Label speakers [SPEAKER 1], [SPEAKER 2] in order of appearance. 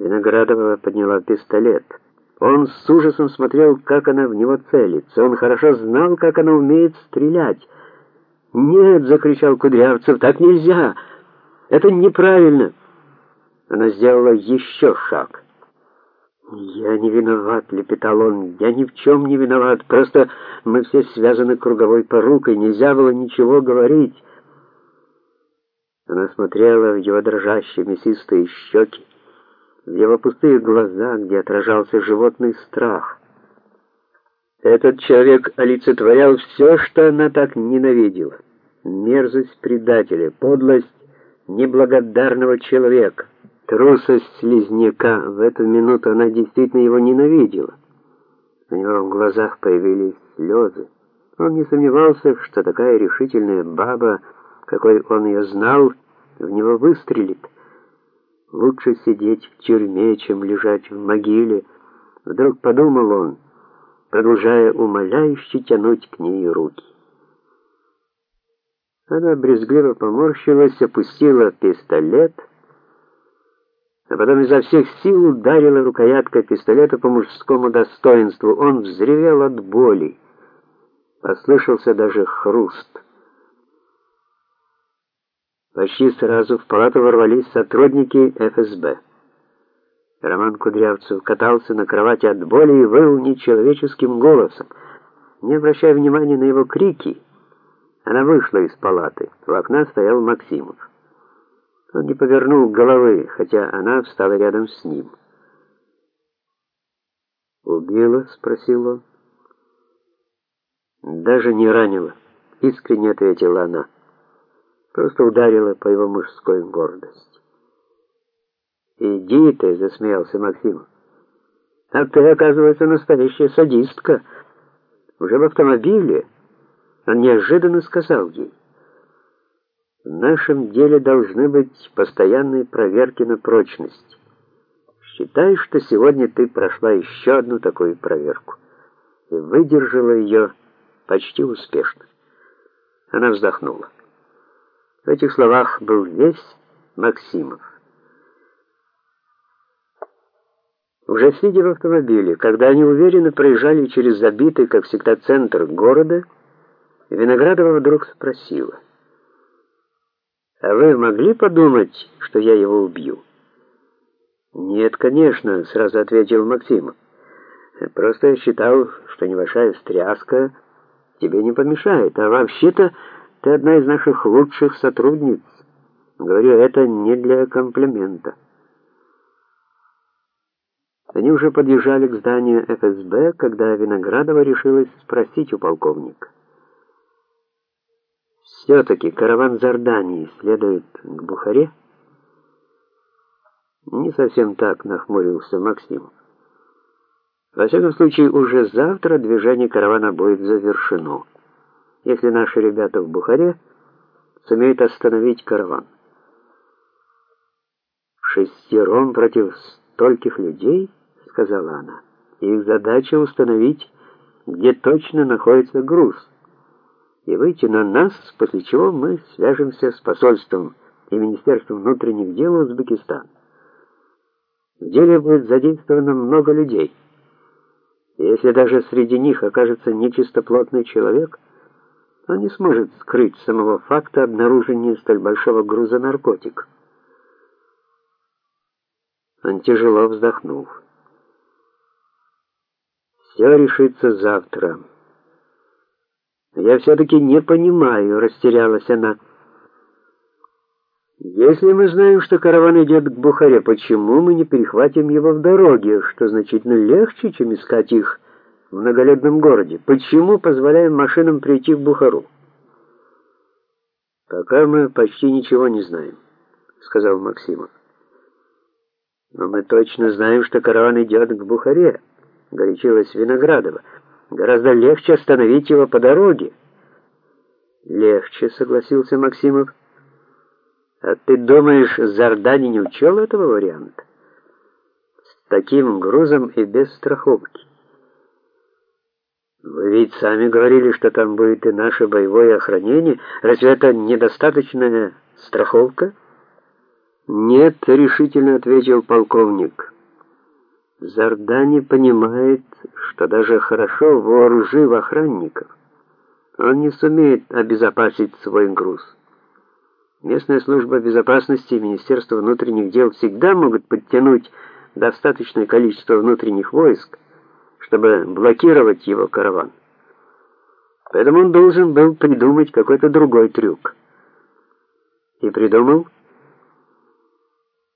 [SPEAKER 1] Виноградова подняла пистолет. Он с ужасом смотрел, как она в него целится. Он хорошо знал, как она умеет стрелять. "Нет", закричал Кудрявцев. "Так нельзя. Это неправильно". Она сделала еще шаг. «Я не виноват», — лепетал он, — «я ни в чем не виноват, просто мы все связаны круговой порукой, нельзя было ничего говорить». Она смотрела в его дрожащие мясистые щеки, в его пустые глаза, где отражался животный страх. Этот человек олицетворял все, что она так ненавидела. Мерзость предателя, подлость неблагодарного человека. Трусость слизняка. В эту минуту она действительно его ненавидела. У него в глазах появились слезы. Он не сомневался, что такая решительная баба, какой он ее знал, в него выстрелит. Лучше сидеть в тюрьме, чем лежать в могиле, вдруг подумал он, продолжая умоляюще тянуть к ней руки. Она брезгливо поморщилась, опустила пистолет а потом изо всех сил ударила рукояткой пистолета по мужскому достоинству. Он взревел от боли. Послышался даже хруст. Почти сразу в палату ворвались сотрудники ФСБ. Роман Кудрявцев катался на кровати от боли и выл нечеловеческим голосом. Не обращая внимания на его крики, она вышла из палаты. В окна стоял Максимов. Он не повернул головы, хотя она встала рядом с ним. «Убила?» — спросил он. «Даже не ранила», — искренне ответила она. Просто ударила по его мужской гордости. «Иди ты!» — засмеялся Максим. «Так ты, оказывается, настоящая садистка. Уже в автомобиле». Он неожиданно сказал ей. В нашем деле должны быть постоянные проверки на прочность. Считай, что сегодня ты прошла еще одну такую проверку и выдержала ее почти успешно. Она вздохнула. В этих словах был весь Максимов. Уже сидя в автомобиле, когда они уверенно проезжали через забитый, как всегда, центр города, Виноградова вдруг спросила: а вы могли подумать, что я его убью? Нет, конечно, сразу ответил Максим. Просто я считал, что небольшая стряска тебе не помешает. А вообще-то ты одна из наших лучших сотрудниц. Говорю это не для комплимента. Они уже подъезжали к зданию ФСБ, когда Виноградова решилась спросить у полковника. Все-таки караван Зардании следует к Бухаре? Не совсем так, нахмурился Максим. Во всяком случае, уже завтра движение каравана будет завершено, если наши ребята в Бухаре сумеют остановить караван. Шестером против стольких людей, сказала она. Их задача установить, где точно находится груз и выйти на нас, после чего мы свяжемся с посольством и Министерством внутренних дел Узбекистана. В деле будет задействовано много людей. Если даже среди них окажется нечистоплотный человек, он не сможет скрыть самого факта обнаружения столь большого груза наркотиков. Он тяжело вздохнул. Все решится завтра. Я все-таки не понимаю, растерялась она. Если мы знаем, что караван идет к Бухаре, почему мы не перехватим его в дороге, что значительно легче, чем искать их в многолюдном городе? Почему позволяем машинам прийти в Бухару? Пока мы почти ничего не знаем, сказал Максимов. Но мы точно знаем, что караван идет к Бухаре, горячилась Виноградова. Гораздо легче остановить его по дороге. Легче, согласился Максимов. А ты думаешь, Зардани не учел этого варианта? С таким грузом и без страховки. Вы ведь сами говорили, что там будет и наше боевое охранение. Разве это недостаточная страховка? «Нет», — решительно ответил полковник. Зардани понимает, что даже хорошо вооружив охранников, он не сумеет обезопасить свой груз. Местная служба безопасности и Министерство внутренних дел всегда могут подтянуть достаточное количество внутренних войск, чтобы блокировать его караван. Поэтому он должен был придумать какой-то другой трюк. И придумал